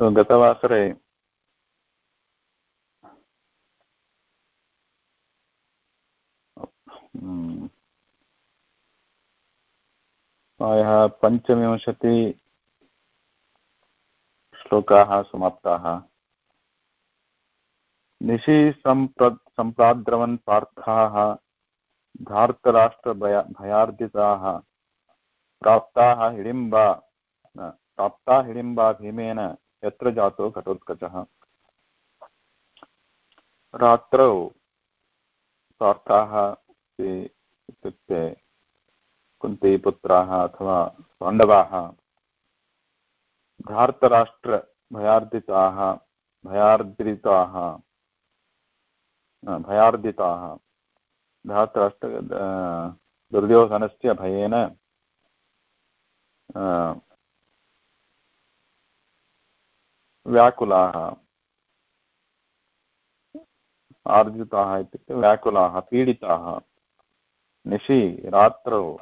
गतवासरे प्रायः पञ्चविंशति श्लोकाः समाप्ताः। निशि सम्प्र, सम्प्राद्रवन् पार्थाः, धार्तराष्ट्रभया भयार्दिताः प्राप्ताः हिडिम्बा, प्राप्ता हिडिम्बा भीमेन यत्र जातो घटोत्कचः रात्रौ पार्थाः इत्युक्ते कुन्तीपुत्राः अथवा पाण्डवाः धार्तराष्ट्रभयार्दिताः भयार्द्रिताः भयार्दिताः। धार्तराष्ट्र दुर्योधनस्य भयेन व्याकुलाः। आर्जिताः इत्युक्ते व्याकुलाः, पीडिताः। निशि, रात्रौ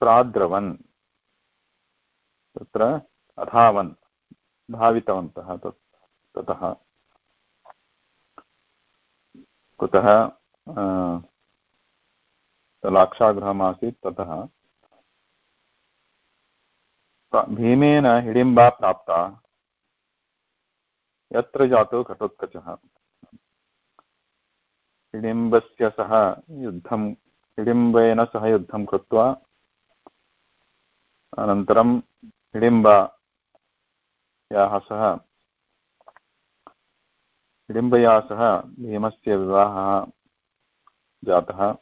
प्राद्रवन्। तत्र अधावन्, धावितवन्तः तत्, ततः। कुतः लाक्षागृहमासीत् ततः। भीमेन हिडिम्बा प्राप्ता। यत्र जातो घटोत्कचः। हिडिम्बस्य सह युद्धं, हिडिम्बेन सह युद्धं कृत्वा, अनन्तरं हिडिम्बायाः सह, हिडिम्बया सह भीमस्य विवाहः जातः।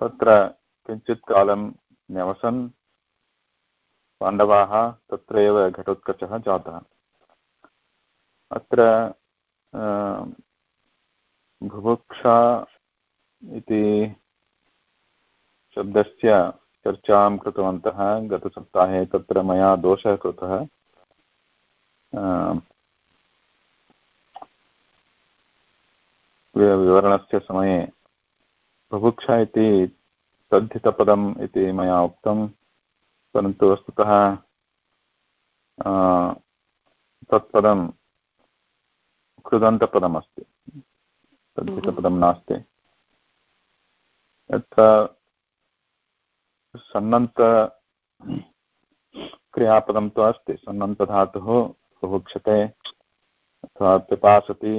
तत्र किञ्चित् कालं न्यवसन्। पाण्डवाः तत्रैव घटोत्कचः जातः। अत्र बुभुक्षा इति शब्दस्य चर्चां कृतवन्तः गतसप्ताहे, तत्र मया दोषः कृतः। विवरणस्य समये, बुभुक्षा इति तद्धितपदम् इति मया उक्तं परन्तु वस्तुतः तत्पदं कृदन्तपदमस्ति। तद्धितपदं नास्ति। यत्र सन्नन्त क्रियापदं तु अस्ति। सन्नन्तधातुः बुभुक्षते अथवा पिपासति।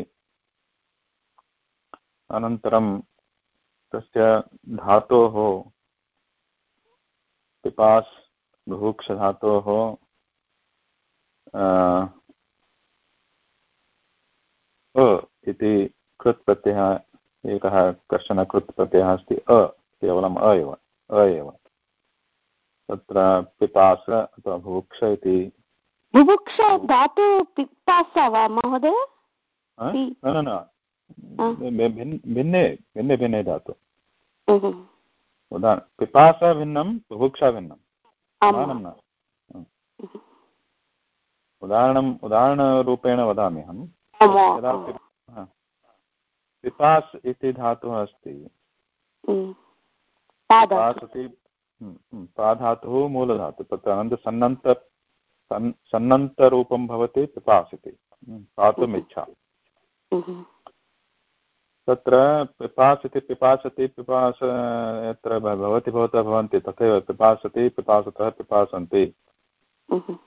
अनन्तरं तस्य धातोः पिपास् बुभुक्षधातोः अ इति कृत् प्रत्ययः एकः कश्चन कृत् प्रत्ययः अस्ति अ केवलम् अ एव अ एव। तत्र पिपास अथवा बुभुक्ष इति। बुभुक्ष धातु पिपास वा महोदय? न न भिन्ने भिन्ने भिन्ने धातु। उदा पिपास भिन्नं बुभुक्षा भिन्नं। समानं न। उदाहरणम् उदाहरणरूपेण वदामि अहं। यदा पिपास् इति धातुः अस्ति। पिपास् इति पाधातुः मूलधातुः। तत्र अनन्तसन्नन्त सन्नन्तरूपं भवति पिपास् इति। पातुम् इच्छा। तत्र पिपासति पिपासति पिपास यत्र भवति भवतः भवन्ति तथैव पिपासति पिपासतः पिपासन्ति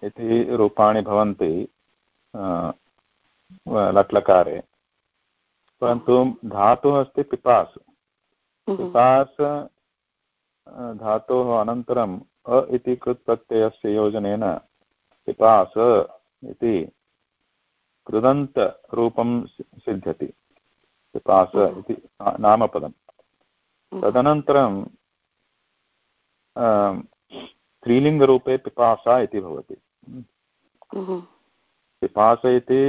इति रूपाणि भवन्ति लट्लकारे। परन्तु धातुः अस्ति पिपास्। पिपास् धातोः अनन्तरम् अ इति कृत्प्रत्ययस्य योजनेन पिपास इति कृदन्तरूपं सिद्ध्यति। पिपास इति नामपदं तदनन्तरं स्त्रीलिङ्गरूपे पिपासा इति भवति। पिपास इति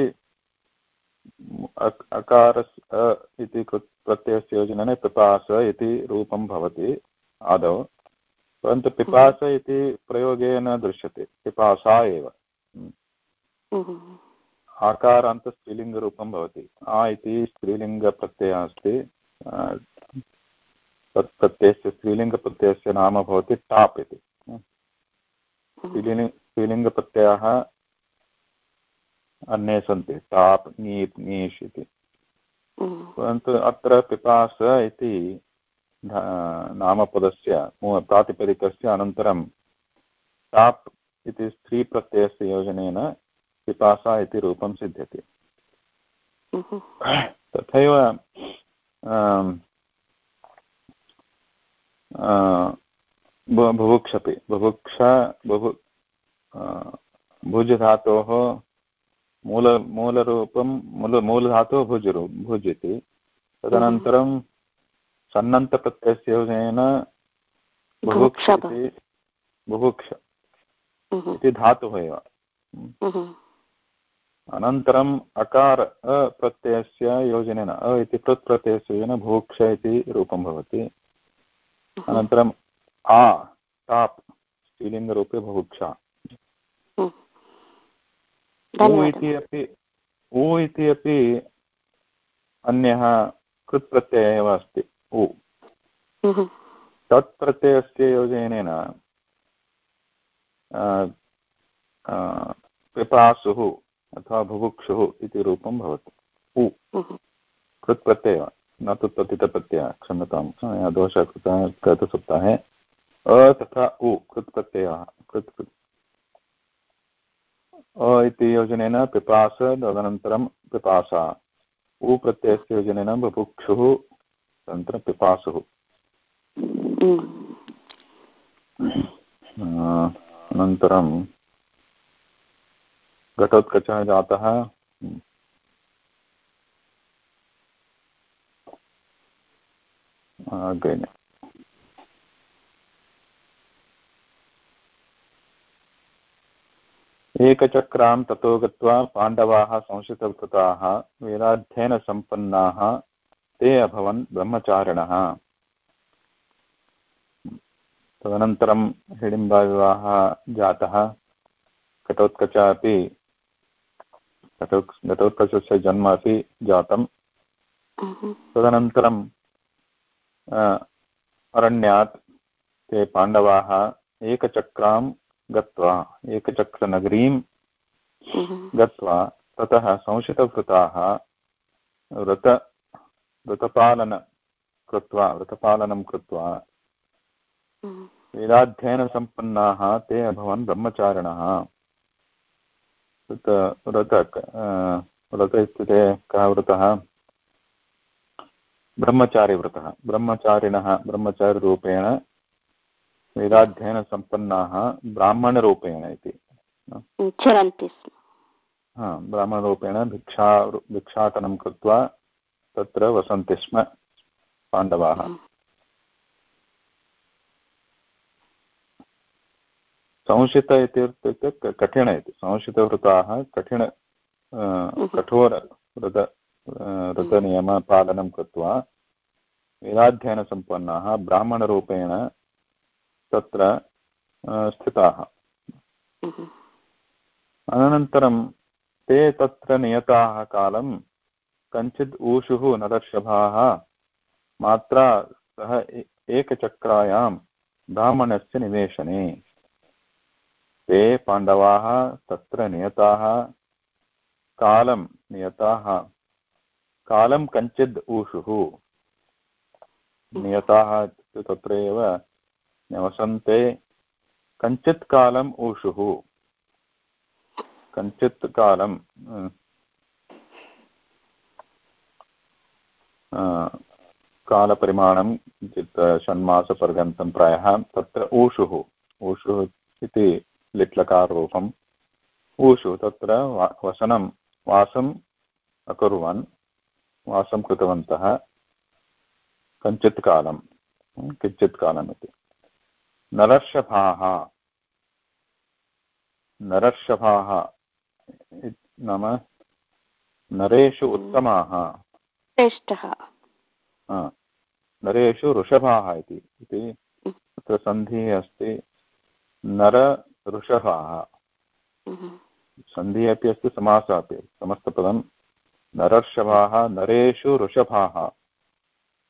अकारस् अ इति प्रत्ययस्य योजनेन पिपास इति रूपं भवति आदौ। परन्तु पिपास इति प्रयोगे न दृश्यते पिपासा एव। आकारान्त स्त्रीलिङ्गरूपं भवति। आ इति स्त्रीलिङ्गप्रत्ययः अस्ति तत् प्रत्ययस्य स्त्रीलिङ्गप्रत्ययस्य नाम भवति टाप् इति। स्त्रीलिङ्गप्रत्ययाः अन्ये सन्ति, टाप्, नीप् नीष् इति। परन्तु अत्र पिपास इति नामपदस्य प्रातिपदिकस्य अनन्तरं टाप् इति स्त्रीप्रत्ययस्य योजनेन पिपासा इति रूपं सिद्ध्यति। तथैव बुभुक्षपि बुभुक्षा बुभु भुजधातोः मूल मूलरूपं मूल मूलधातुः भुजरु भुज् इति तदनन्तरं सन्नन्तप्रत्ययस्य योजनेन बुभुक्ष इति बुभुक्ष इति धातुः एव। अनन्तरम् अकार अप्रत्ययस्य योजनेन अ इति पृत् प्रत्ययस्य योजनेन भुभुक्ष इति रूपं भवति। अनन्तरम् आ टाप् स्त्रीलिङ्गरूपे बुभुक्षा। उ इति अपि उ इति अपि अन्यः कृत्प्रत्ययः एव अस्ति उ। तत् प्रत्ययस्य योजनेन पिपासुः अथवा बुभुक्षुः इति रूपं भवति। उ। कृत्प्रत्ययः। न तु प्रथितप्रत्ययः क्षम्यतां। दोषः कृतः गतसप्ताहे। अ तथा उ कृत्प्रत्ययः। कृत् अ इति योजनेन पिपास तदनन्तरं पिपासा। उ प्रत्ययस्य योजनेन बुभुक्षुः अनन्तरं पिपासुः। अनन्तरं घटोत्कचः जातः अग्रे एकचक्रां ततो गत्वा पाण्डवाः संस्कृतकृताः वेदाध्ययनसम्पन्नाः ते अभवन् ब्रह्मचारिणः। तदनन्तरं हिडिम्बाविवाहः जातः। घटोत्कच अपि घटोत्कचस्य जन्म अपि जातं तदनन्तरं अरण्यात् ते पाण्डवाः एकचक्रां गत्वा एकचक्रनगरीं। गत्वा ततः संशितभृताः व्रत व्रतपालन कृत्वा व्रतपालनं कृत्वा। वेदाध्ययनसम्पन्नाः ते अभवन् ब्रह्मचारिणः व्रत व्रत इत्युक्ते कः व्रतः? ब्रह्मचारिव्रतः। ब्रह्मचारिणः ब्रह्मचारिरूपेण वेदाध्ययनसम्पन्नाः ब्राह्मणरूपेण इति। चरन्ति स्म। ब्राह्मणरूपेण भिक्षा भिक्षाटनं कृत्वा तत्र वसन्ति स्म पाण्डवाः। संशित इत्युक्ते कठिण इति। संशितवृताः कठिण कठोर व्रत व्रतनियमपालनं कृत्वा वेदाध्ययनसम्पन्नाः ब्राह्मणरूपेण तत्र स्थिताः। अनन्तरं ते तत्र नियताः कालं कञ्चित् ऊषुः नरर्षभाः मात्रा सह एकचक्रायां ब्राह्मणस्य निवेशने। ते पाण्डवाः तत्र नियताः, कालं नियताः। कालं कञ्चित् ऊषुः। नियताः इत्युक्ते तत्र एव निवसन्ते। कञ्चित् कालम् ऊषुः। कञ्चित् कालं कालपरिमाणं किञ्चित् षण्मासपर्यन्तं प्रायः तत्र ऊषुः। ऊषुः इति लिट्लकाररूपम्। ऊषु तत्र वा वसनं वासम् अकुर्वन् वासं कृतवन्तः। कञ्चित् कालं किञ्चित् कालम् इति नरर्षभाः नरर्षभाः नाम नरेषु उत्तमाः। श्रेष्ठः। नरेषु ऋषभाः इति। तत्र सन्धिः अस्ति। नर ऋषभाः सन्धिः अपि अस्ति समासः अपि समस्तपदं नरर्षभाः नरेषु ऋषभाः।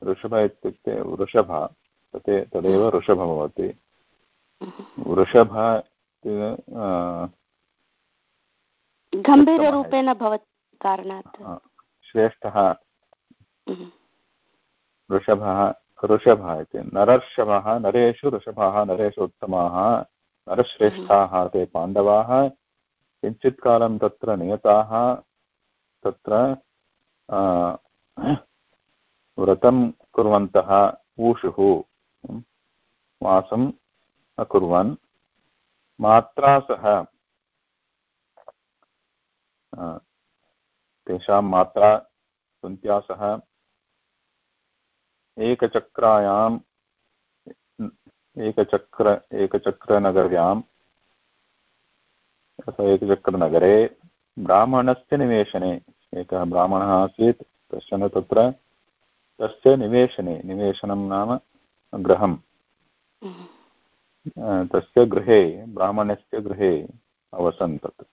ऋषभ इत्युक्ते वृषभ तत् तदेव ऋषभ भवति। वृषभ गम्भीररूपेण भवति कारणात्। श्रेष्ठः। ऋषभः ऋषभः इति। नरर्षभः नरेषु ऋषभः नरेषु उत्तमाः। नरश्रेष्ठाः ते पाण्डवाः किञ्चित् कालं तत्र नियताः तत्र व्रतं कुर्वन्तः ऊषुः वासम् अकुर्वन् मात्रा सह तेषां मात्रा कुन्त्या सह एकचक्रायाम् एकचक्र एकचक्रनगर्याम् अथवा एकचक्रनगरे ब्राह्मणस्य निवेशने एकः ब्राह्मणः आसीत् कश्चन तत्र तस्य निवेशने निवेशनं नाम गृहं हम्म। तस्य गृहे ब्राह्मणस्य गृहे अवसन् तत्।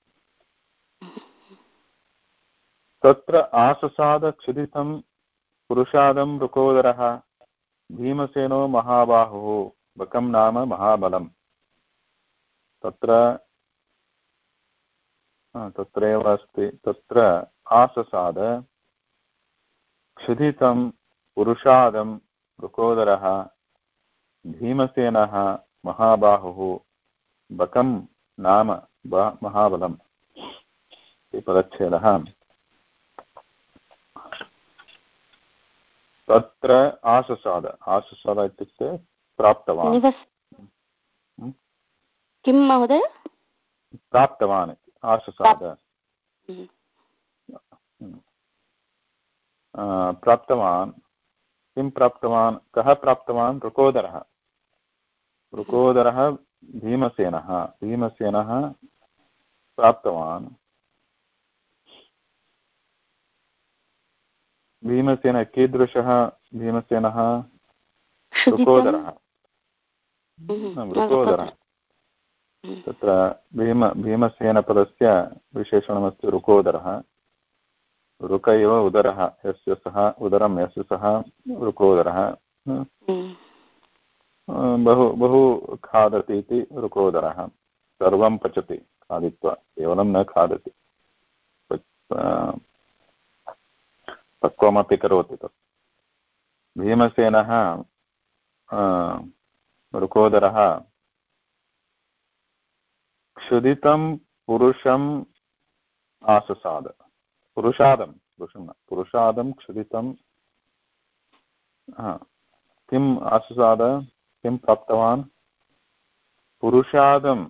तत्र आससादक्षुदितं पुरुषादं रुकोदरः भीमसेनो महाबाहुः। बकं नाम महाबलं तत्र तत्रैव अस्ति। तत्र आससाद, क्षुधितं पुरुषादं रुकोदरः भीमसेनः महाबाहुः, बकं नाम महाबलम्। इति पदच्छेदः। तत्र आससाद। आससाद इत्युक्ते प्राप्तवान्। हम्म? किं महोदय? प्राप्तवान् आससाद हम्म। प्राप्तवान् किं प्राप्तवान् कः प्राप्तवान्? रुकोदरः। रुकोदरः भीमसेनः। भीमसेनः प्राप्तवान्। भीमसेन कीदृशः? भीमसेनः रुकोदरः। रुकोदरः तत्र। भीम भीमसेनपदस्य विशेषणमस्ति रुकोदरः। रुक इव उदरः यस्य सः उदरं यस्य सः रुकोदरः। बहु बहु खादति इति रुकोदरः। सर्वं पचति खादित्वा केवलं न खादति। पक्वमपि करोति तत्। भीमसेनः रुकोदरः क्षुदितं पुरुषम् आससाद। पुरुषादं पुरुषं न पुरुषादं क्षुदितं किम् आससाद किं प्राप्तवान्? पुरुषादं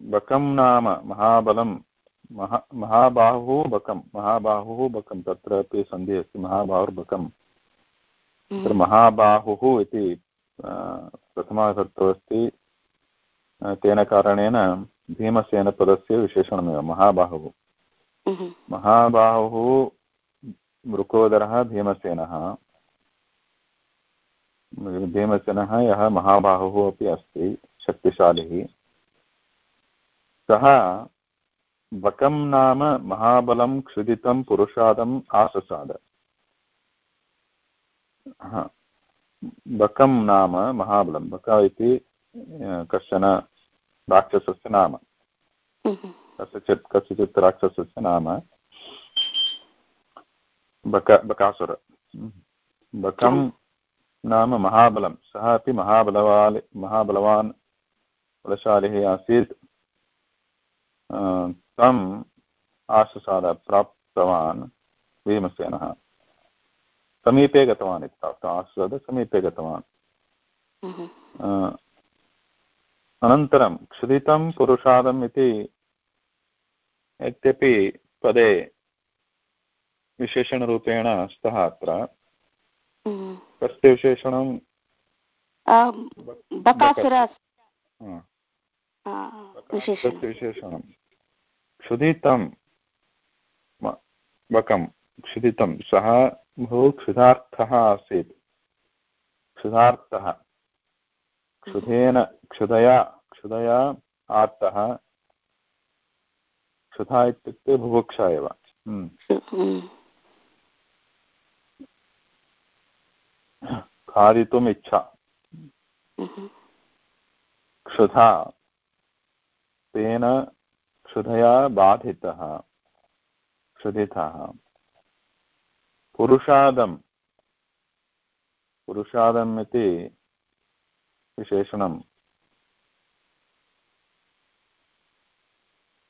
बकं नाम महाबलं महा महाबाहुः बकं महाबाहुः बकं तत्रापि सन्धिः अस्ति महाबाहुर्बकं। तत्र हम्म। महाबाहुः इति प्रथमाविभक्तौ अस्ति तेन कारणेन भीमसेनपदस्य विशेषणमेव महाबाहुः। महाबाहुः मृकोदरः भीमसेनः। भीमसेनः यः महाबाहुः अपि अस्ति शक्तिशालिः। सः बकं नाम महाबलं क्षुदितं पुरुषादम् आससाद। बकं नाम महाबलं बक इति कश्चन राक्षसस्य नाम। हम्म। कस्यचित् कस्यचित् राक्षसस्य नाम? बक बकासुर। बकं नाम महाबलं। सः अपि महाबलवाल् महाबलवान् बलशालिः आसीत्। तम् आशसाद प्राप्तवान् भीमसेनः समीपे गतवान् इति प्राप्तम् आशसाद समीपे गतवान्। हम्म। अनन्तरं क्षुदितं पुरुषादम् इति यद्यपि पदे विशेषणरूपेण स्तः अत्र। हम्म। कस्य विशेषणं विशेषणं। क्षुदितं बकं। क्षुदितं सः बहु क्षुधार्थः आसीत्। क्षुधार्थः। क्षुधेन क्षुधया क्षुधया आर्तः। क्षुधा इत्युक्ते बुभुक्षा एव। हम्म। खादितुम् इच्छा। क्षुधा। तेन क्षुधया बाधितः। क्षुधितः। पुरुषादं पुरुषादम् इति विशेषणं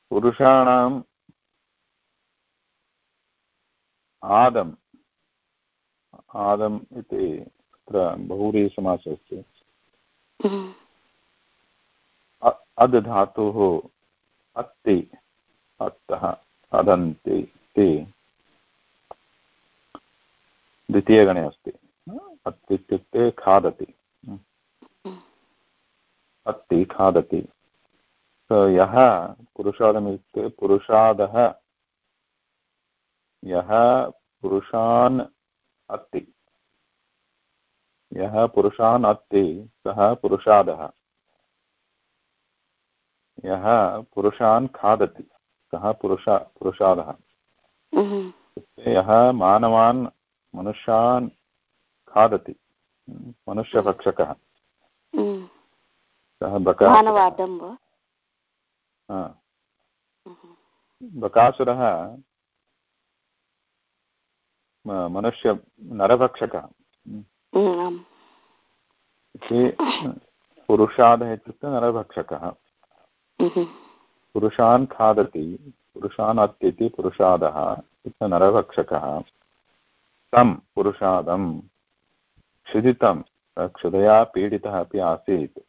पुरुषाणाम् आदम्। आदम् इति तत्र बहुव्रीहिसमासः अस्ति। हम्म। अद् धातुः अस्ति अर्थः अदन्ति इति। द्वितीयगणे अस्ति। अस्ति इत्युक्ते खादति। अस्ति खादति। यः पुरुषादमित्युक्ते पुरुषादः यः पुरुषान् अस्ति यः पुरुषान् अस्ति सः पुरुषादः। यः पुरुषान् खादति सः पुरुषा पुरुषादः। यः मानवान् मनुष्यान् खादति मनुष्यभक्षकः। सः बकासुरः। मनुष्य नरभक्षकः। पुरुषादः इत्युक्ते नरभक्षकः। पुरुषान् खादति पुरुषान् अत्यति पुरुषादः इति नरभक्षकः। तं पुरुषादं। क्षुदितं क्षुधया पीडितः अपि आसीत्।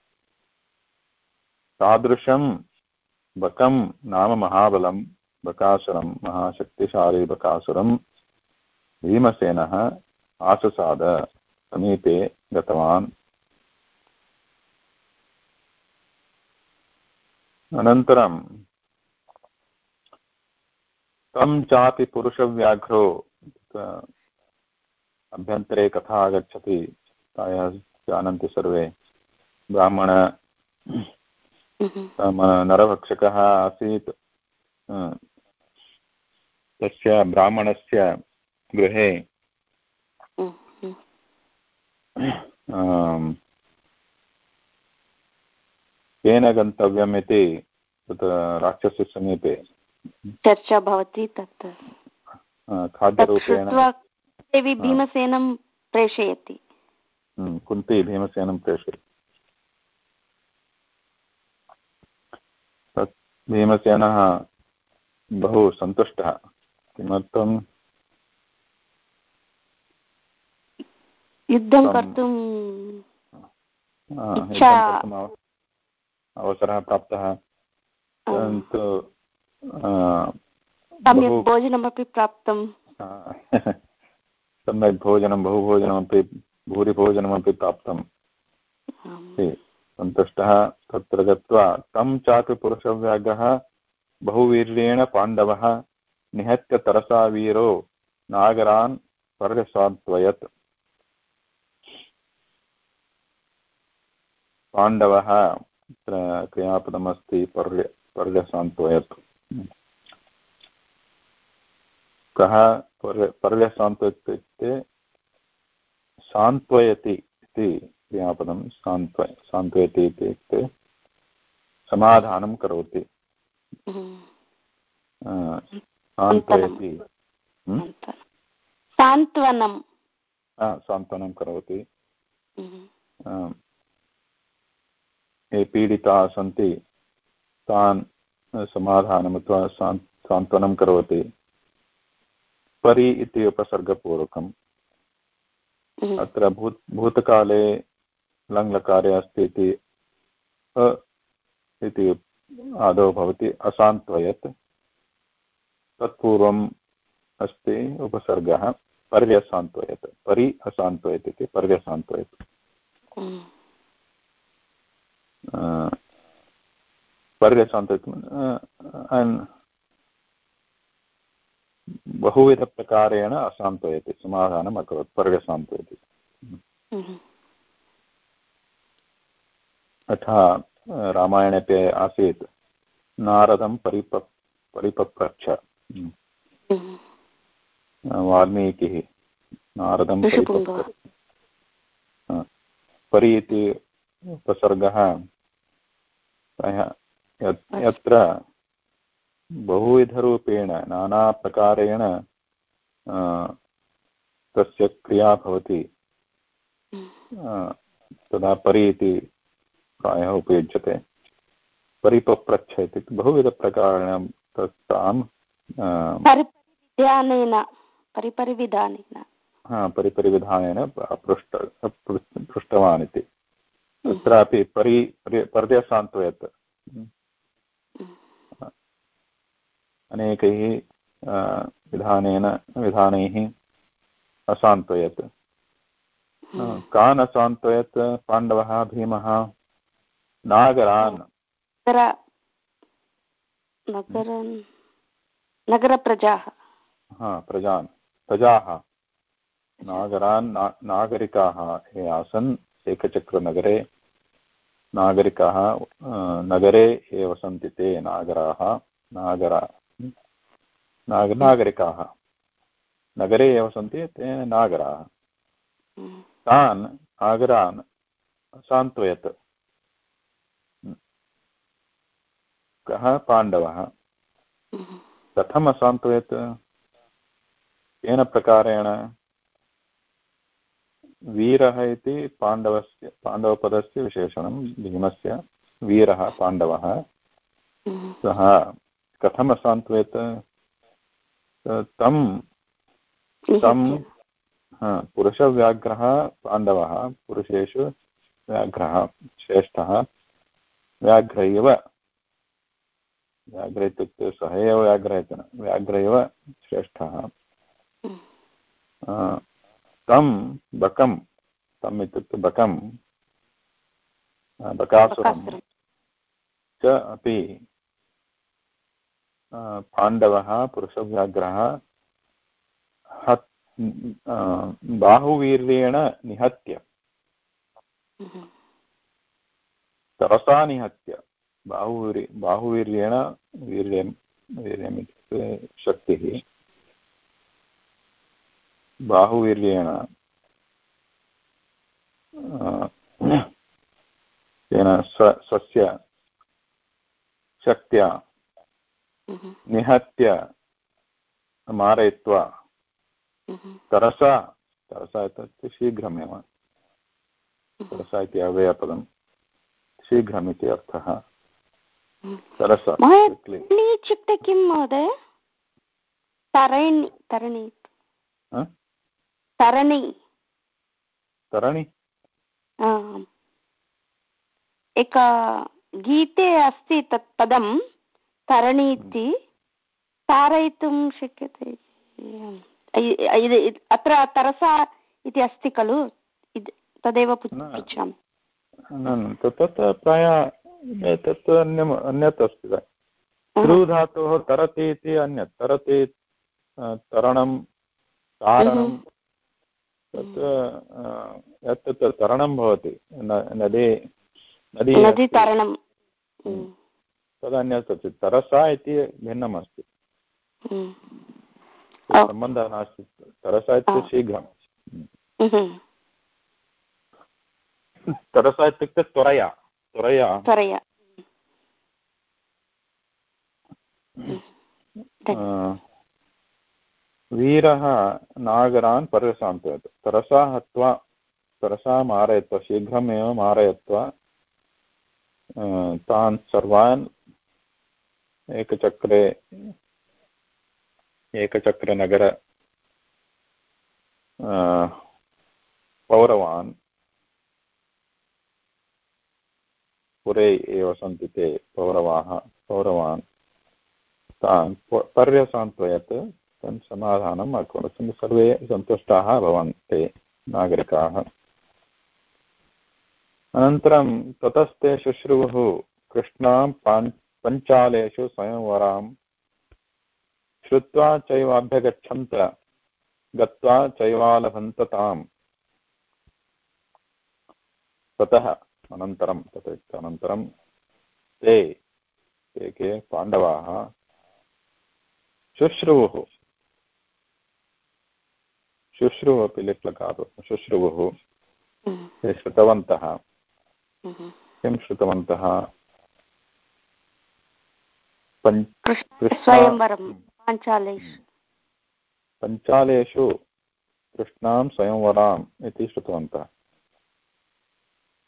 तादृशं बकं नाम महाबलं, बकासुरं, महाशक्तिशाली बकासुरं, भीमसेनः आससाद समीपे गतवान्। अनन्तरं तं चापि पुरुषव्याघ्रो अभ्यन्तरे कथा आगच्छति प्रायः जानन्ति सर्वे। ब्राह्मण नरभक्षकः आसीत्। तस्य ब्राह्मणस्य गृहे। केन गन्तव्यम् इति तत् राक्षसस्य समीपे। चर्चा भवति तत्। खाद्यरूपेण। देवी भीमसेनं प्रेषयति। हम्म, कुन्ती भीमसेनं प्रेषयति। तत् भीमसेनः बहु सन्तुष्टः। किमर्थं युद्धं कर्तुं अवसरः प्राप्तः। परन्तु सम्यक् भोजनमपि प्राप्तं सम्यक् भोजनं बहुभोजनमपि भूरिभोजनमपि प्राप्तं। सन्तुष्टः। तत्र गत्वा तं चापि पुरुषव्याघ्रः बहुवीर्येण पाण्डवः निहत्य तरसा वीरो नागरान् पर्यसान्त्वयत्। पाण्डवः क्रियापदमस्ति पर्य पर्यसान्त्वयत्। पर्य पर्यसान्त्व इत्युक्ते सान्त्वयति इति क्रियापदं सान्त्व सान्त्वयति इत्युक्ते समाधानं करोति। सान्त्वयति। सान्त्वनं। सान्त्वनं। करोति। ये पीडिताः सन्ति तान् समाधानम् अथवा सान्त्वनं करोति। परि इति उपसर्गपूर्वकम् हम्म। अत्र भूत् भूतकाले लङ्लकारे अस्ति इति अ इति आदौ भवति असान्त्वयत् तत्पूर्वम् अस्ति उपसर्गः पर्यसान्त्वयत् परि असान्त्वयत् इति पर्यसान्त्वयत् हम्म। बहुविधप्रकारेण असान्त्वयति समाधानम् अकरोत् पर्यसान्त्वयति यथा रामायणे आसीत् नारदं परिप परिपप्रच्छ। वाल्मीकिः नारदं परि इति उपसर्गः यत्र बहुविधरूपेण नानाप्रकारेण तस्य क्रिया भवति। तदा परि इति प्रायः उपयुज्यते। परिपप्रच्छ इत्युक्ते बहुविधप्रकारेण परिपरिविधानेन हा परिपरिविधानेन पृष्ट पृष्टवान् इति तत्रापि परि पर्यसान्त्वयत्। अनेकैः विधानेन विधानैः असान्त्वयत् कान् असान्त्वयत् पाण्डवः भीमः नागरान्। नगरप्रजाः। हा प्रजान् प्रजाः। नागरान् नागरिकाः ये आसन् एकचक्रनगरे नागरिकाः नगरे ये सन्ति ते नागराः नागरा नाग नागरिकाः। नगरे एव सन्ति ते नागराः। तान् नागरान् सान्त्वयत्। कः पाण्डवः? कथम् असान्त्वयत्? केन प्रकारेण? वीरः इति पाण्डवस्य पाण्डवपदस्य विशेषणं भीमस्य वीरः पाण्डवः। सः कथम् असान्त्वयत्? तं तं पुरुषव्याघ्रः पाण्डवः पुरुषेषु व्याघ्रः श्रेष्ठः व्याघ्र इव। व्याघ्र इत्युक्ते सः एव व्याघ्र इति न व्याघ्र इव श्रेष्ठः। तं बकं तम् इत्युक्ते बकं बकासुरं च अपि। पाण्डवः पुरुषव्याघ्रः हत् बाहुवीर्येण निहत्य। तरसा निहत्य। बाहुवीर्य बाहुवीर्येण वीर्यं वीर्यम् इत्युक्ते शक्तिः। बाहुवीर्येण तेन स्व स्वस्य शक्त्या निहत्य मारयित्वा। तरसा तरसा इत्युक्ते शीघ्रमेव। तरसा इति अव्ययपदं शीघ्रमिति अर्थः। तरसा इत्युक्ते किं महोदय? तरणि तरणि। तरणि। तरणि? एक गीते अस्ति तत् पदं तरणि इति तारयितुं शक्यते। अत्र तरसा इति अस्ति खलु? तदेव पृच्छामि। तत् प्रायः तत् अन्यम् अन्यत् अस्ति ध्रुवधातोः तरति इति अन्यत्। तरति तरणं तारणं तत् यत् तरणं भवति। नदी नदी नदीतरणं। तदन्यत् तरसा इति भिन्नम् अस्ति सम्बन्धः नास्ति। तरसा इत्युक्ते शीघ्रं तरसा इत्युक्ते त्वरया। त्वरया। त्वरया। वीरः नागरान् पर्यसान्तयत् तरसा हत्वा तरसा मारयित्वा शीघ्रमेव मारयित्वा तान् सर्वान् एकचक्रे एकचक्रनगर पौरवान् पुरे एव सन्ति ते पौरवाः, पौरवान्। तान् पर्यसान्त्वयत् तन् समाधानम् अकुर्वन्। सर्वे सन्तुष्टाः अभवन् ते नागरिकाः। अनन्तरं ततस्ते शुश्रुवुः कृष्णां पान् पञ्चालेषु स्वयंवरां श्रुत्वा चैवाभ्यगच्छन्त गत्वा चैवालभन्त ताम्। ततः अनन्तरं तत् अनन्तरं ते ते के पाण्डवाः। शुश्रुवुः। शुश्रुः अपि लिट्लकारो शुश्रुवुः। ते श्रुतवन्तः। किं श्रुतवन्तः? स्वयंवरं पाञ्चालेषु। पञ्चालेषु कृष्णां स्वयंवराम् इति श्रुतवन्तः।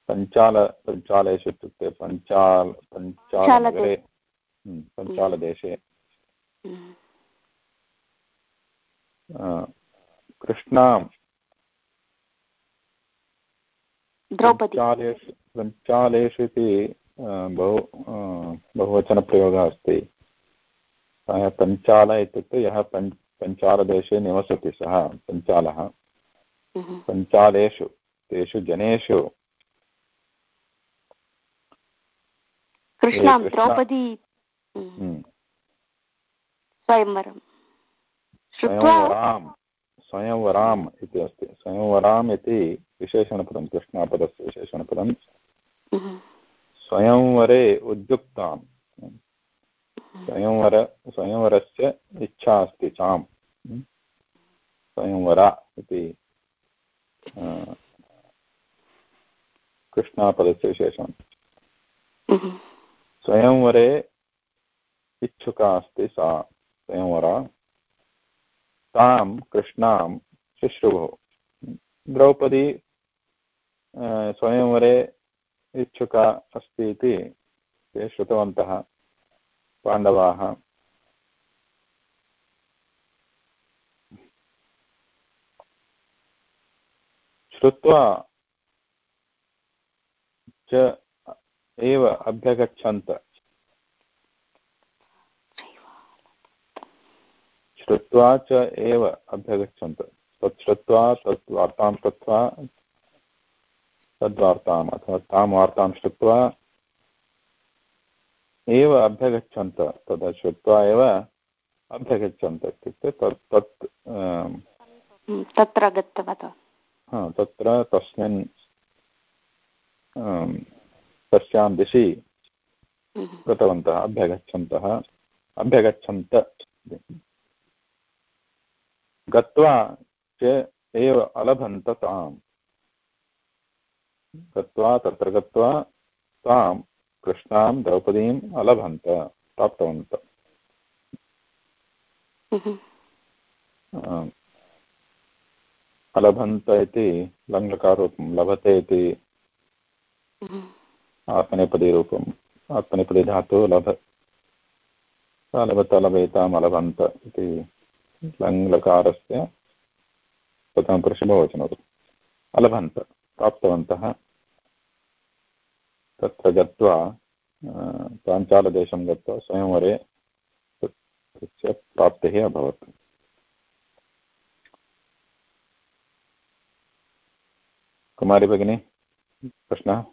पञ्चाल पञ्चालेषु इत्युक्ते पञ्चाल पञ्चालनगरे पञ्चालदेशे। कृष्णां पञ्चालेषु पञ्चालेषु इति बहु बहुवचनप्रयोगः अस्ति। सः पञ्चाल इत्युक्ते यः पञ्च पञ्चालदेशे निवसति सः पञ्चालः। पञ्चालेषु तेषु जनेषु। कृष्णां द्रौपदी स्वयंवरं। स्वयंवराम् स्वयंवराम् इति अस्ति। स्वयंवराम् इति विशेषणपदं कृष्णापदस्य विशेषणपदं। स्वयंवरे उद्युक्तां स्वयंवर स्वयंवरस्य इच्छा अस्ति चाम्। स्वयंवर इति कृष्णापदस्य विशेषणं स्वयंवरे इच्छुका अस्ति सा स्वयंवरा। तां कृष्णां शुश्रुवुः द्रौपदी स्वयंवरे इच्छुका अस्ति इति ते श्रुतवन्तः पाण्डवाः। श्रुत्वा च एव अभ्यगच्छन्त। श्रुत्वा च एव अभ्यगच्छन्त। तत् श्रुत्वा, तत् वार्तां कृत्वा तद्वार्ताम् अथवा तां वार्तां श्रुत्वा एव अभ्यगच्छन्त तद् श्रुत्वा एव अभ्यगच्छन्त इत्युक्ते तत् तत् तत्र गतवतः। तत्र तस्मिन् तस्यां दिशि गतवन्तः अभ्यगच्छन्तः अभ्यगच्छन्त। गत्वा च एव अलभन्त ताम्। गत्वा तत्र गत्वा तां कृष्णां द्रौपदीम् अलभन्त प्राप्तवन्त। अलभन्त इति लङ्लकारूपं लभते इति आत्मनेपदीरूपम् आत्मनेपदीधातुः लभ। लभत लभेताम् अलभन्त इति लङ्लकारस्य प्रथमपुरुषबहुवचनम् अलभन्त। प्राप्तवन्तः। तत्र गत्वा पाञ्चालदेशं गत्वा स्वयंवरे तस्य प्राप्तिः अभवत्। कुमारी भगिनी प्रश्नः?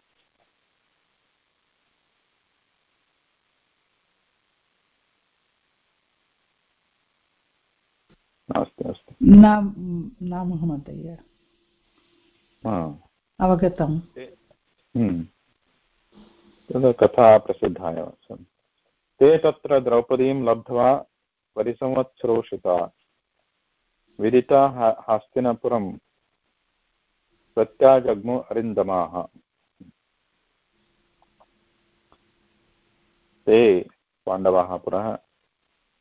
अस्तु अस्तु न महोदय अवगतम्। हम्म। तद् कथा प्रसिद्धा एव ते तत्र द्रौपदीं लब्ध्वा परिसंवत्सरोषिता। विदिता हास्तिनपुरं प्रत्याजग्मु अरिन्दमाः। ते पाण्डवाः पुनः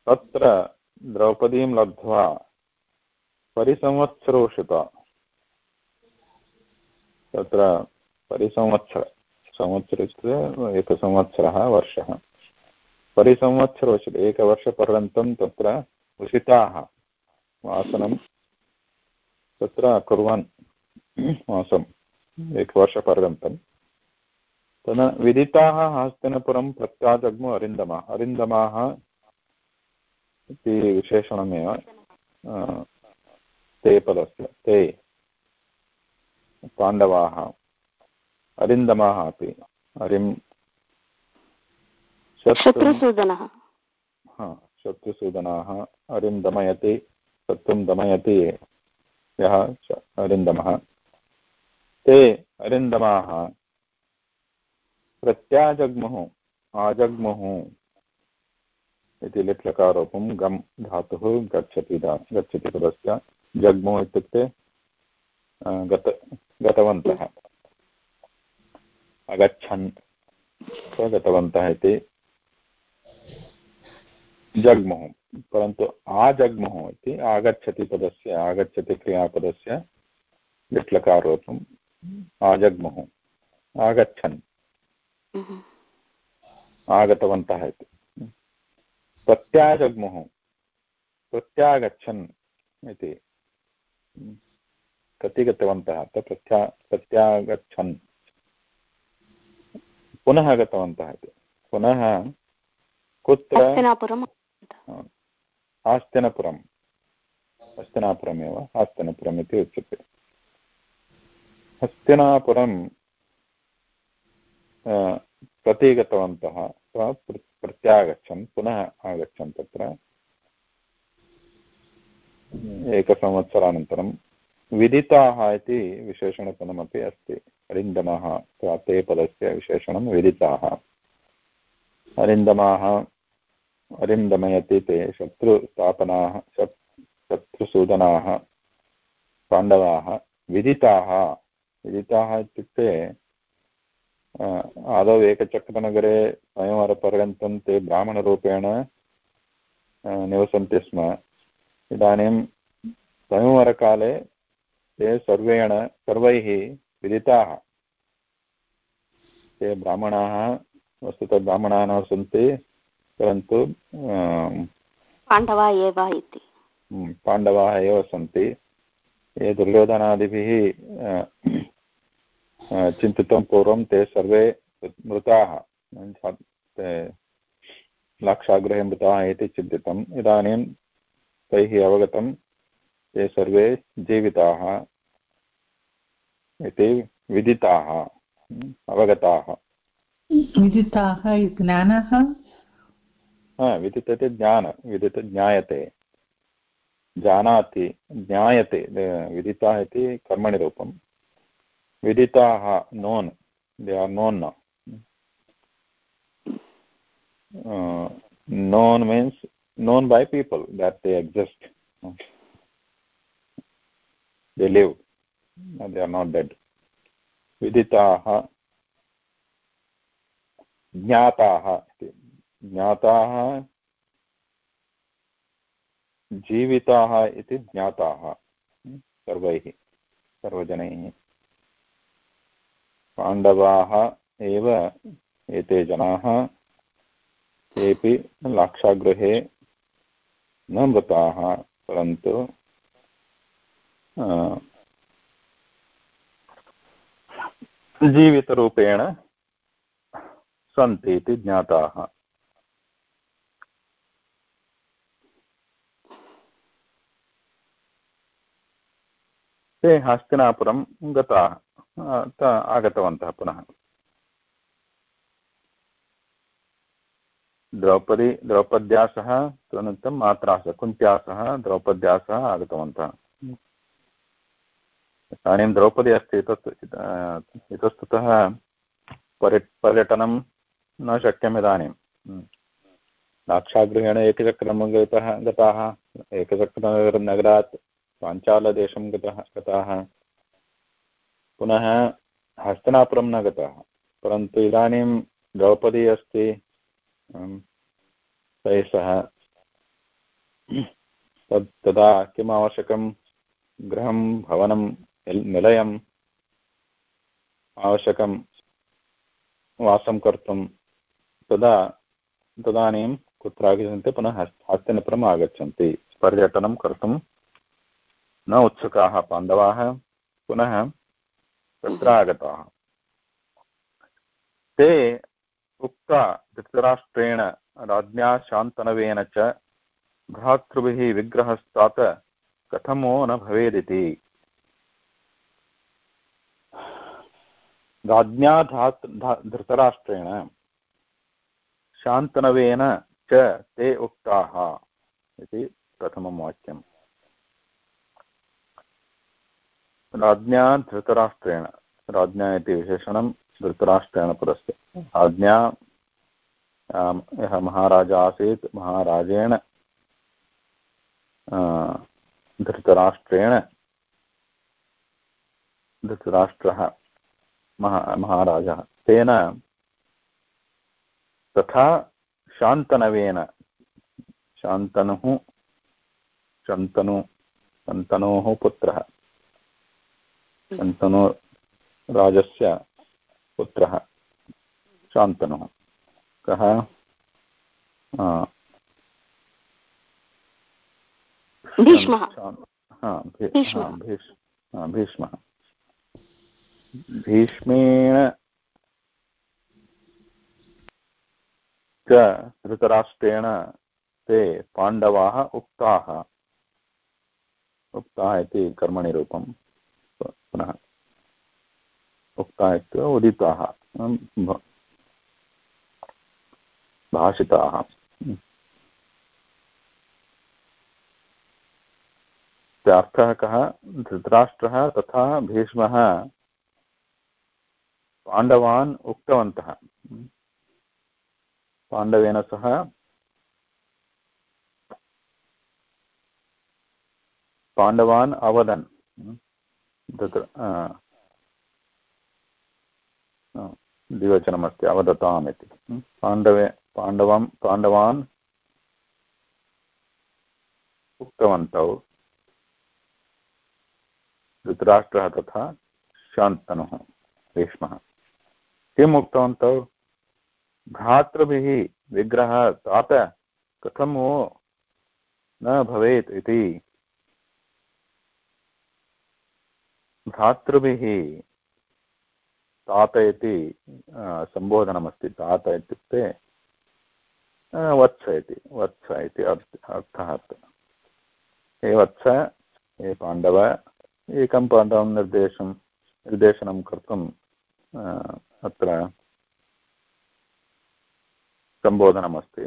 तत्र द्रौपदीं लब्ध्वा परिसंवत्सरोषिता। तत्र परिसंवत्सर, संवत्सर इत्युक्ते एकसंवत्सरः वर्षः। परिसंवत्सरोषित एकवर्षपर्यन्तं तत्र उषिताः वासनं तत्र कुर्वन् मासम् एकवर्षपर्यन्तं। तदा विदिताः हस्तिनपुरं प्रत्याजग्मु अरिन्दमः। अरिन्दमाः इति विशेषणमेव ते पदस्य, ते। पाण्डवाः अरिन्दमाः अपि अरिं शत्रुसूदनः। हा शत्रुसूदनाः अरिं दमयति शत्रुं दमयति यः अरिन्दमः। ते अरिन्दमाः प्रत्याजग्मुः आजग्मुः इति लिट्लकारोपं गम् धातुः गच्छति गच्छति पदस्य जग्मु इत्युक्ते गत गतवन्तः। अगच्छन्। गतवन्तः इति जग्मुः परन्तु आजग्मुः इति आगच्छति पदस्य आगच्छति क्रियापदस्य लिट्लकाररूपम् आजग्मुः आगच्छन्। आगतवन्तः इति। प्रत्याजग्मुः प्रत्यागच्छन् इति। कति गतवन्तः अत्र प्रत्या प्रत्यागच्छन्। पुनः गतवन्तः इति। पुनः कुत्र आस्तिनपुरम् हस्तिनापुरमेव आस्तिनपुरम्। इति उच्यते। हस्तिनापुरं प्रति गतवन्तः प्रत्यागच्छन् पुनः आगच्छन् तत्र। एकसंवत्सरानन्तरं विदिताः इति विशेषणपदमपि अस्ति। अरिन्दमः ते पदस्य विशेषणं विदिताः। अरिन्दमाः अरिन्दमयति ते शत्रुस्थापनाः शत्रुसूदनाः, पाण्डवाः विदिताः। विदिताः इत्युक्ते आदौ एकचक्रनगरे स्वयंवरपर्यन्तं ते ब्राह्मणरूपेण निवसन्ति स्म। इदानीं स्वयंवरकाले ते सर्वेण सर्वैः विदिताः। ते ब्राह्मणाः वस्तुतः ब्राह्मणाः न सन्ति परन्तु पाण्डवाः एव इति। पाण्डवाः एव सन्ति। ये दुर्योधनादिभिः चिन्तितं पूर्वं ते सर्वे मृताः। लाक्षागृहे मृताः इति चिन्तितम्। इदानीं तैः अवगतं ते सर्वे जीविताः इति विदिताः अवगताः। विदिताः ज्ञानः? विदित इति ज्ञान विदित ज्ञायते। जानाति ज्ञायते विदिताः इति कर्मणि रूपं विदिताः known they are known known means known by people that they exist they live they are not dead. विदिताः ज्ञाताः ज्ञाताः जीविताः इति ज्ञाताः सर्वैः सर्वजनैः पाण्डवाः एव एते जनाः लाक्षागृहे न मृताः परन्तु जीवितरूपेण सन्ति इति ज्ञाताः। ते हस्तिनापुरं गताः आगतवन्तः पुनः। द्रौपदी द्रौपद्या सह तदनन्तरं मात्रा सह कुन्त्या सह द्रौपद्या सह आगतवन्तः। इदानीं द्रौपदी अस्ति इतस् इतस्ततः पर्य पर्यटनं न शक्यम् इदानीं। लाक्षागृहेण एकचक्रं गतः, गताः एकचक्रनगरात् पाञ्चालदेशं गतः, गताः। पुनः हस्तनापुरं न गतः। परन्तु इदानीं द्रौपदी अस्ति तैः सह। तद् तदा किम् आवश्यकं गृहं, भवनं निलयम् आवश्यकं वासं कर्तुं तदा तदानीं कुत्र आगच्छन्ति पुनः हस्तिनपुरम् आगच्छन्ति। पर्यटनं कर्तुं न उत्सुकाः पाण्डवाः पुनः तत्र आगताः। ते उक्ता धृतराष्ट्रेण राज्ञा शान्तनवेन च भ्रातृभिः विग्रहस्तात् कथमो न भवेदिति। राज्ञा धात् धृतराष्ट्रेण शान्तनवेन च ते उक्ताः इति प्रथमं वाक्यम्। राज्ञा धृतराष्ट्रेण, राज्ञा इति विशेषणं धृतराष्ट्रेण पुरस्ते। राज्ञा यः महाराजा आसीत् महाराजेन धृतराष्ट्रेण, धृतराष्ट्रः महा महाराजः। तेन तथा शान्तनवेन शान्तनुः शन्तनु शन्तनोः पुत्रः। शन्तनु राजस्य पुत्रः शान्तनुः। कः? भीष्मः। भीष्मः। भीष्मेण च धृतराष्ट्रेण ते पाण्डवाः उक्ताः। उक्ताः इति कर्मणि रूपं पुनः। उक्ताः इत्युक्ते उदिताः भाषिताः। अर्थः कः? धृतराष्ट्रः तथा भीष्मः पाण्डवान् उक्तवन्तः। पाण्डवेन सह पाण्डवान् अवदन्। तत्र द्विवचनमस्ति, अवदताम् इति। पाण्डवे, पाण्डवं, पाण्डवान् उक्तवन्तौ। धृतराष्ट्रः तथा शान्तनुः, भीष्मः। किम् उक्तवन्तौ भ्रातृभिः विग्रहः तात कथं न भवेत् इति। भ्रातृभिः तात इति सम्बोधनमस्ति। तात इत्युक्ते वत्स इति। वत्स इति अर्थः हे वत्स, हे पाण्डव, एकं पाण्डवं निर्देशं, निर्देशनं कर्तुं अत्र सम्बोधनमस्ति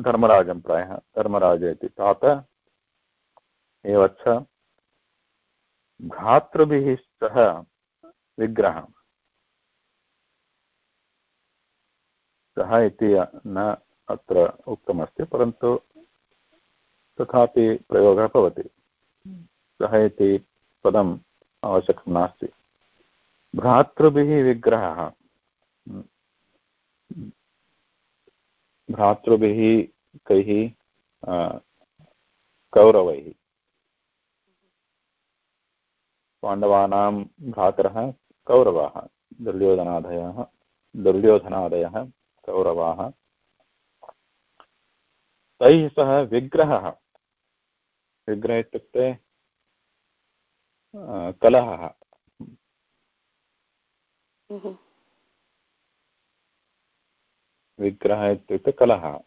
धर्मराजं प्रायः धर्मराज इति तात एवच्च भ्रातृभिः सह विग्रहः सः इति न अत्र उक्तमस्ति परन्तु तथापि प्रयोगः भवति सः इति पदम् आवश्यकं नास्ति भ्रातृभिः विग्रहः। भ्रातृभिः कैः कौरवैः। पाण्डवानां भ्रातरः कौरवाः, दुर्योधनादयः दुर्योधनादयः कौरवाः। तैः सह विग्रहः। विग्रह इत्युक्ते कलहः। विग्रहः इत्युक्ते कलहः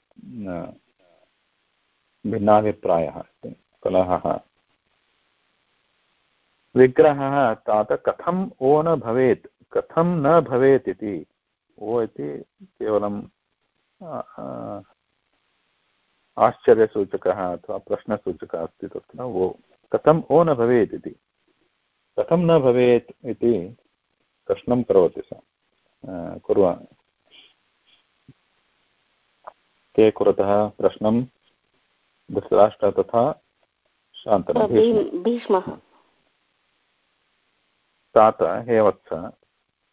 भिन्नाभिप्रायः कलहः। विग्रहः तात कथम् ओ न भवेत् कथं न भवेत् इति। ओ इति केवलं आश्चर्यसूचकः अथवा प्रश्नसूचकः अस्ति तत्र। ओ, कथम् ओ न भवेत् इति। कथं न भवेत् इति प्रश्नं करोति स। कुर्व के कुरतः प्रश्नं धृतराष्ट्रः तथा शान्तः भीष्मः। तात हे वत्स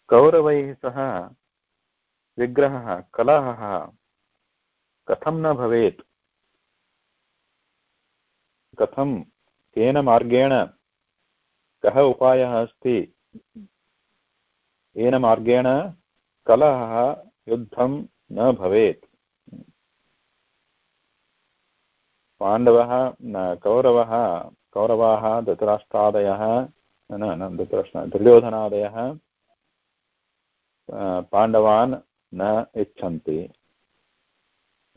कौरवैः सह विग्रहः कलहः कथं न भवेत्? कथं केन मार्गेण कः उपायः अस्ति? येन मार्गेण कलहः युद्धं न भवेत्। पाण्डवः कौरवः, कौरवाः, धृतराष्ट्रादयः, न न धृतराष्ट्र, दुर्योधनादयः पाण्डवान् न इच्छन्ति।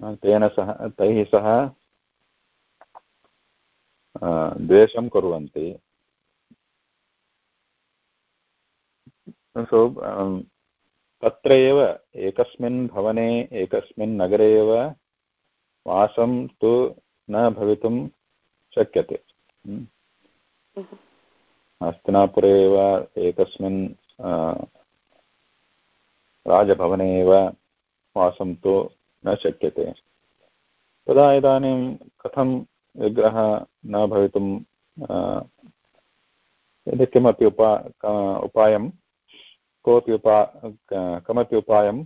तेन सह, तैः सह द्वेषं कुर्वन्ति। सो तत्र एव एकस्मिन् भवने एकस्मिन् नगरे एव वासं तु न भवितुं शक्यते। हस्तिनापुरे एव एकस्मिन् राजभवने एव वासं तु न शक्यते। तदा इदानीं कथं विग्रहः न भवितुं यदि किमपि उपा उपायं कोऽपि उपा कमपि उपायं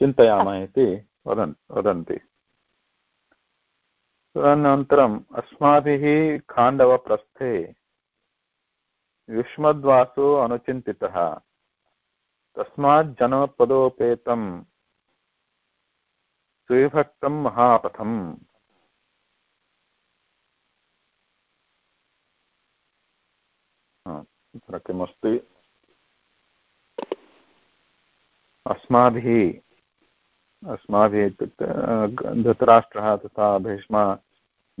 चिन्तयामः इति वदन्, वदन्ति। तदनन्तरम् अस्माभिः खाण्डवप्रस्थे युष्मद्वासो अनुचिन्तितः। तस्मात् जनपदोपेतं, सुविभक्तं महापथम्। तत्र किमस्ति? अस्माभिः अस्माभिः इत्युक्ते धृतराष्ट्रः तथा भीष्मा,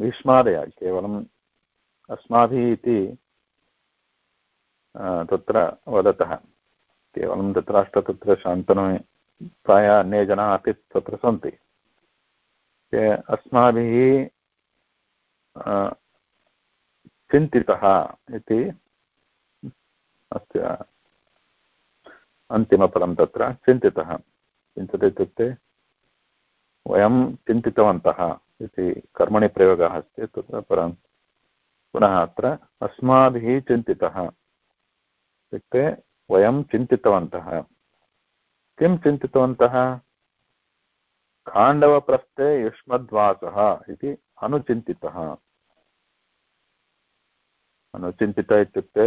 भीष्मादय केवलम् अस्माभिः इति तत्र वदतः। केवलं धृतराष्ट्र तत्र शान्तनु, प्रायः अन्ये जनाः अपि तत्र सन्ति। ते अस्माभिः चिन्तितः इति अस्ति अन्तिमपदं तत्र चिन्तितः। चिन्त्यते इत्युक्ते वयं चिन्तितवन्तः इति कर्मणि प्रयोगः अस्ति तत्र, परं पुनः अत्र अस्माभिः चिन्तितः। इत्युक्ते वयं चिन्तितवन्तः। किं चिन्तितवन्तः? खाण्डवप्रस्थे युष्मद्वासः इति अनुचिन्तितः। अनुचिन्तित इत्युक्ते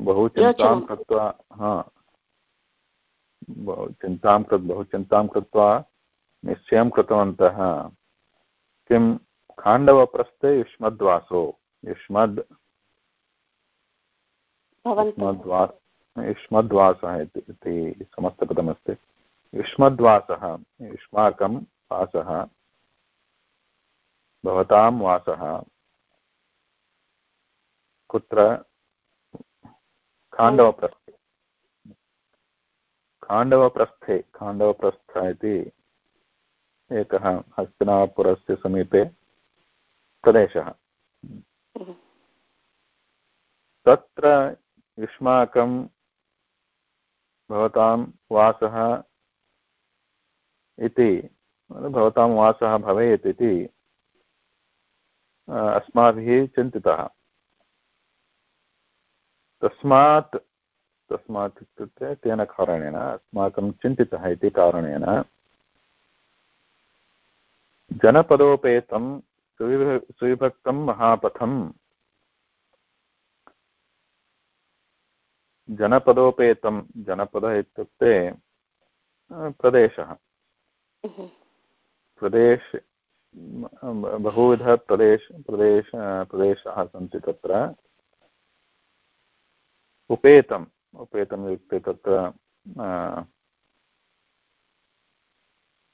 बहु चिन्तां कृत्वा हा बहु चिन्तां कृ बहु चिन्तां कृत्वा निश्चयं कृतवन्तः। किं? खाण्डवप्रस्थे युष्मद्वासो युष्मद् युष्मद्वास युष्मद्वासः इति समस्तपदमस्ति। युष्मद्वासः युष्माकं वासः भवतां वासः। कुत्र खाण्डवप्रस्थे खाण्डवप्रस्थे खाण्डवप्रस्थ इति एकः हस्तिनापुरस्य समीपे प्रदेशः। तत्र युष्माकं भवतां वासः इति, भवतां वासः भवेत् इति अस्माभिः चिन्तितः। तस्मात् तस्मात् इत्युक्ते तेन कारणेन अस्माकं चिन्तितः इति कारणेन जनपदोपेतं सुविभ सुविभक्तं महापथं जनपदोपेतं जनपदः इत्युक्ते प्रदेशः। प्रदेश बहुविधप्रदेश प्रदेश प्रदेशाः सन्ति तत्र। उपेतम् उपेतम् इत्युक्ते तत्र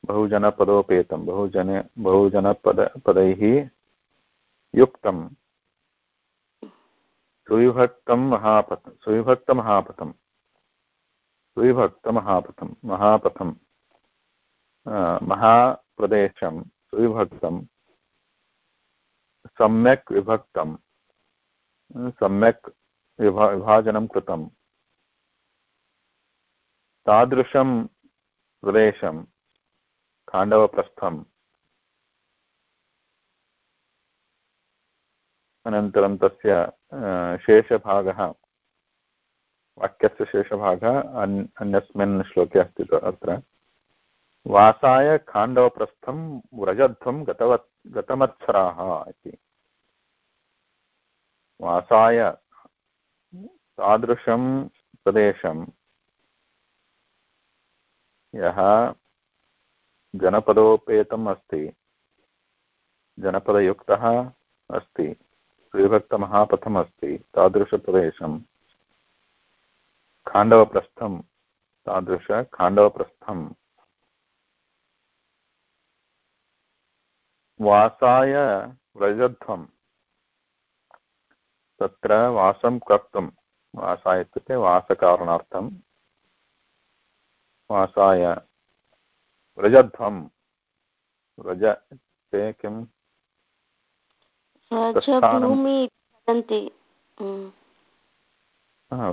बहुजनपदोपेतं बहुजन बहुजनपद पदैः युक्तं सुविभक्तं महापथं सुविभक्तमहापथं सुविभक्तमहापथं महापथं महाप्रदेशं सुविभक्तं सम्यक् विभक्तं सम्यक् विभा, विभाजनं कृतं तादृशं प्रदेशं खाण्डवप्रस्थं अनन्तरं तस्य शेषभागः, वाक्यस्य शेषभागः अन्, अन्यस्मिन् श्लोके अस्ति अत्र। वासाय खाण्डवप्रस्थं व्रजध्वं गतवत्, गतमत्सराः इति। वासाय तादृशं प्रदेशं। यः जनपदोपेतम् अस्ति जनपदयुक्तः अस्ति। विभक्तमहापथमस्ति तादृशप्रदेशं। खाण्डवप्रस्थं। तादृशखाण्डवप्रस्थं। वासाय व्रजध्वं तत्र वासं कर्तुं वासाय इत्युक्ते वासकारणार्थं वासाय व्रजध्वं व्रज इत्युक्ते किं?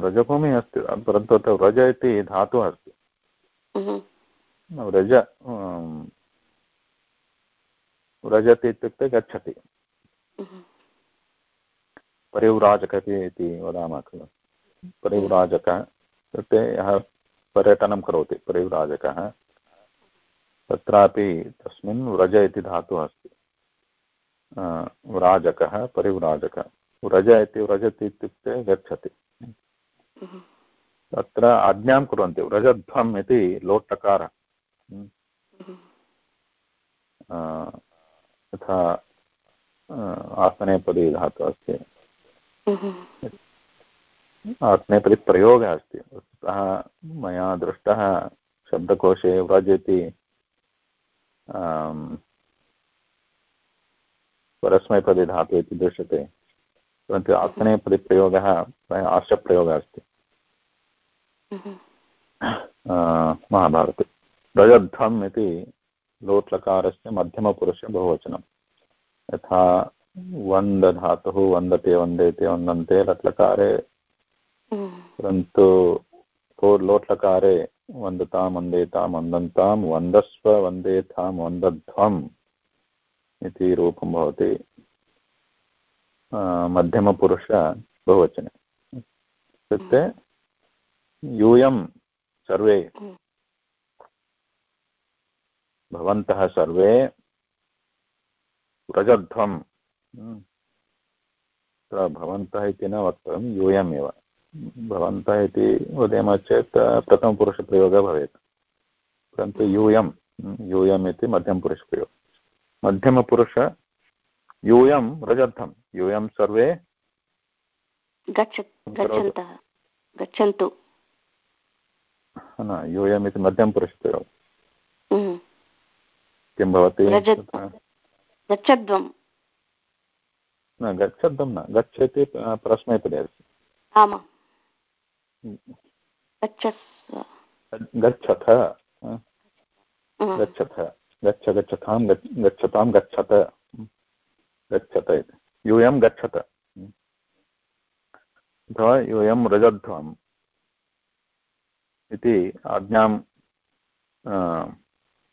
रजभूमि अस्ति परन्तु अत्र व्रज इति धातुः अस्ति। व्रज व्रजति इत्युक्ते गच्छति। परिव्राजकति इति वदामः खलु। परिव्राजकः इत्युक्ते यः पर्यटनं करोति परिव्राजकः तत्रापि तस्मिन् व्रज इति धातुः अस्ति। व्राजकः परिव्राजकः। व्रज इति व्रजति इत्युक्ते गच्छति। तत्र आज्ञां कुर्वन्ति व्रजध्वम् इति लोट्टकारः यथा आत्मनेपदी धातुः अस्ति। आत्मनेपदीप्रयोगः अस्ति वस्तुतः मया दृष्टः शब्दकोशे व्रज इति परस्मैपदे धातु इति दृश्यते। परन्तु आत्मनेपदीप्रयोगः प्रायः आश्रप्रयोगः अस्ति महाभारते। रजध्वम् इति लोट्लकारस्य मध्यमपुरुषे बहुवचनं। यथा वन्दधातुः वन्दते वन्देते वन्दन्ते लट्लकारे परन्तु लोट्लकारे वन्दतां वन्देतां वन्दन्तां वन्दस्व वन्देथां वन्दध्वम् इति रूपं भवति मध्यमपुरुष बहुवचने। इत्युक्ते यूयं सर्वे भवन्तः सर्वे व्रजध्वं तत्र भवन्तः इति न वक्तव्यं यूयमेव भवन्तः इति वदेमः चेत् प्रथमपुरुषप्रयोगः भवेत्। परन्तु यूयं यूयम् इति मध्यमपुरुषप्रयोगः। मध्यमपुरुष यूयं व्रजध्वं यूयं सर्वे गच्छन्तु न यूयम् इति मध्यमपुरुषप्रयोगः। किं भवति? गच्छध्वं न गच्छध्वं न गच्छति परस्मैपदे अस्ति। आमां गच्छथ। गच्छथ। गच्छ गच्छतां गच्छतां गच्छत। गच्छत इति। यूयं गच्छत। अथवा यूयं रजध्वम् इति आज्ञां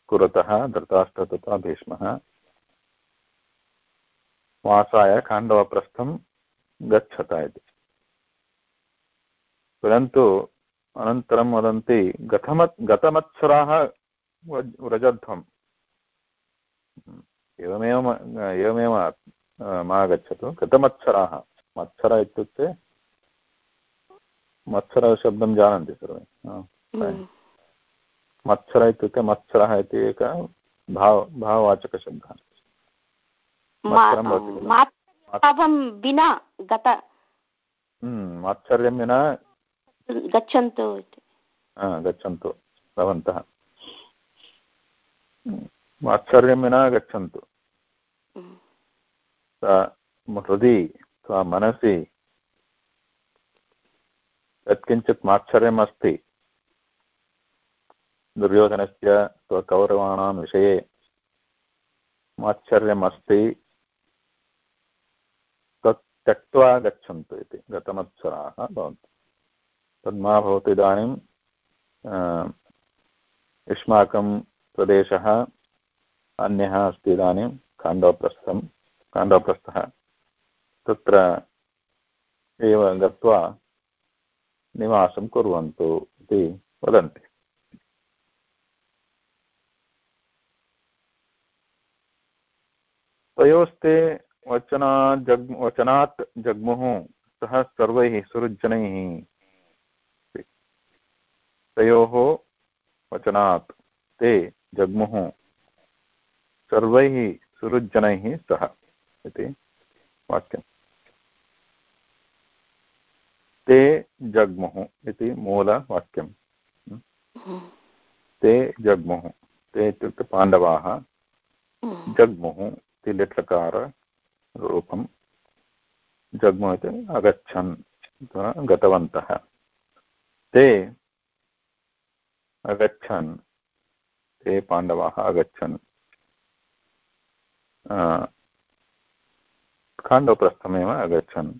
कुरुतः धृतराष्ट्रः तथा भीष्मः। वासाय खाण्डवप्रस्थं गच्छत इति। परन्तु अनन्तरं वदन्ति गतमत् गतमत्सराः व्रजध्वम् एवमेव एवमेव मा गच्छतु गतमत्सराः। मत्सर इत्युक्ते मत्सरशब्दं जानन्ति सर्वे। मत्सर इत्युक्ते मत्सरः इति एकः भाव भाववाचकशब्दः। मात्सर्यं हम्म, विना गच्छन्तु इति। गच्छन्तु भवन्तः। मात्सर्यं विना गच्छन्तु। हम्म। हृदि अथवा मनसि यत्किञ्चित् मात्सर्यम् अस्ति दुर्योधनस्य स्वकौरवाणां विषये मात्सर्यमस्ति। तत् त्यक्त्वा गच्छन्तु इति गतमत्सराः भवन्ति। तद्मा भवतु इदानीं युष्माकं प्रदेशः अन्यः अस्ति इदानीं काण्डवप्रस्थं काण्डवप्रस्थः तत्र एव गत्वा निवासं कुर्वन्तु इति वदन्ति। तयोस्ते वचनात् जग्, वचनात् जग्मुः, सः सर्वैः सुहृज्जनैः तयोः वचनात्, ते जग्मुः, सर्वैः सुहृज्जनैः सह इति वाक्यम्। ते जग्मुः इति मूलवाक्यं ते जग्मुः, ते इत्युक्ते पाण्डवाः। जग्मुः इति लिट्लकाररूपं जग्मु इति अगच्छन् गतवन्तः। ते अगच्छन्। ते पाण्डवाः अगच्छन्। खाण्डवप्रस्थमेव अगच्छन्।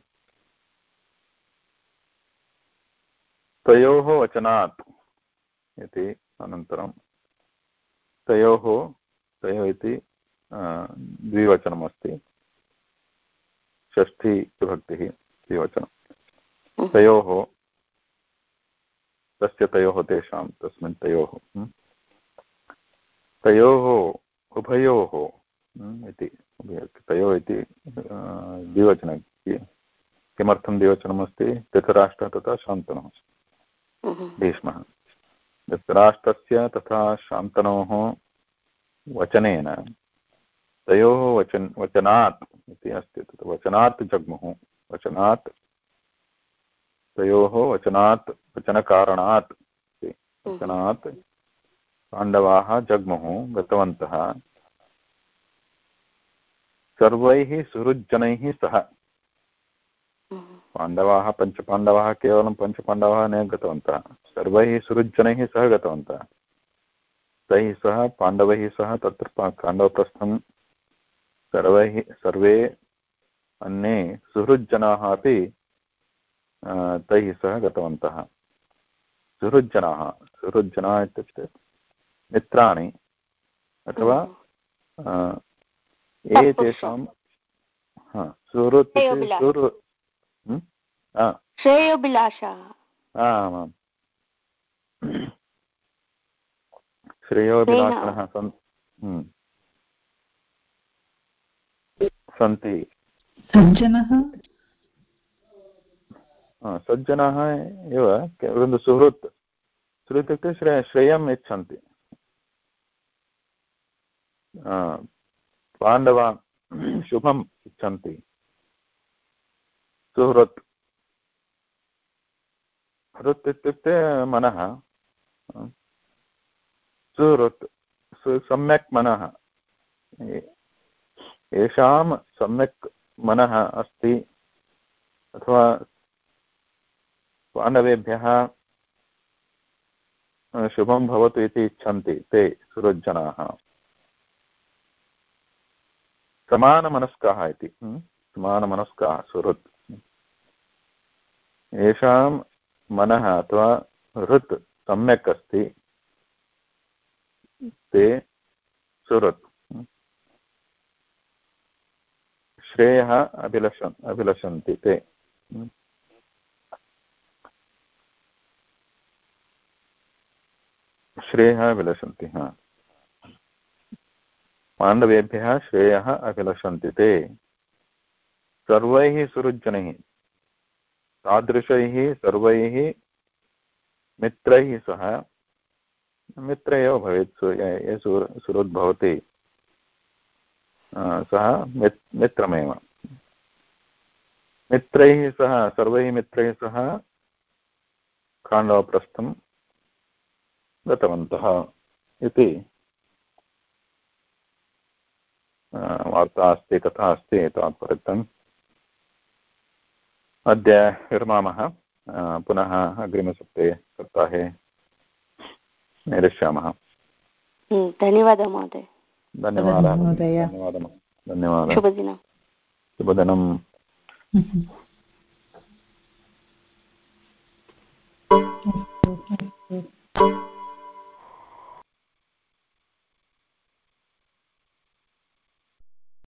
तयोः वचनात् इति अनन्तरं। तयोः तयोः इति द्विवचनमस्ति। षष्ठी विभक्तिः द्विवचनं। तयोः तस्य तयोः तेषां तस्मिन् तयोः तयोः उभयोः इति तयोः इति द्विवचन किमर्थं द्विवचनमस्ति? धृतराष्ट्रः तथा शान्तनुः। भीष्मः। धृतराष्ट्रस्य तथा शान्तनोः वचनेन तयोः वचन वचनात् इति अस्ति तत् वचनात् जग्मुः वचनात् तयोः वचनात् वचनकारणात् वचनात् पाण्डवाः जग्मुः गतवन्तः। सर्वैः सुहृज्जनैः सह। पाण्डवाः पञ्चपाण्डवाः केवलं पञ्चपाण्डवाः न गतवन्तः। सर्वैः सुहृज्जनैः सह गतवन्तः। तैः सह पाण्डवैः सह तत्र पाण्डवप्रस्थं सर्वैः सर्वे अन्ये सुहृज्जनाः अपि तैः सह गतवन्तः। सुहृज्जनाः सुहृज्जनाः इत्युक्ते मित्राणि अथवा ये तेषां सुहृत् श्रेयोभिलाषाः। आमाम्। श्रेयोभिलाषिणः सन्। सन्ति। सज्जनः सज्जनाः एव परन्तु सुहृत् सुहृत् इत्युक्ते श्रेय श्रेयम् इच्छन्ति पाण्डवा शुभम् इच्छन्ति। सुहृत्। हृत् इत्युक्ते मनः। सुहृत् सम्यक् मनः। येषां सम्यक् मनः अस्ति अथवा पाण्डवेभ्यः शुभं भवतु इति इच्छन्ति ते सुहृज्जनाः समानमनस्काः इति समानमनस्काः, सुहृत्। येषां मनः अथवा हृत् सम्यक् अस्ति, ते सुहृत्। श्रेयः अभिलषन्, अभिलषन्ति ते। श्रेयः अभिलषन्ति हा। पाण्डवेभ्यः श्रेयः अभिलषन्ति ते। सर्वैः सुहृज्जनैः, तादृशैः सर्वैः मित्रैः सह मित्र एव भवेत् ये सुहृद् भवति सः मित्, मित्रमेव। मित्रैः सह, सर्वैः मित्रैः सह खाण्डवप्रस्थं गतवन्तः इति वार्ता अस्ति कथा अस्ति तावत्पर्यन्तम् अद्य विरमामः पुनः अग्रिमसप्ते सप्ताहे मेलिष्यामः धन्यवादः महोदय। धन्यवादः। धन्यवादः धन्यवादः। शुभदिनं। शुभदिनं। Thank you.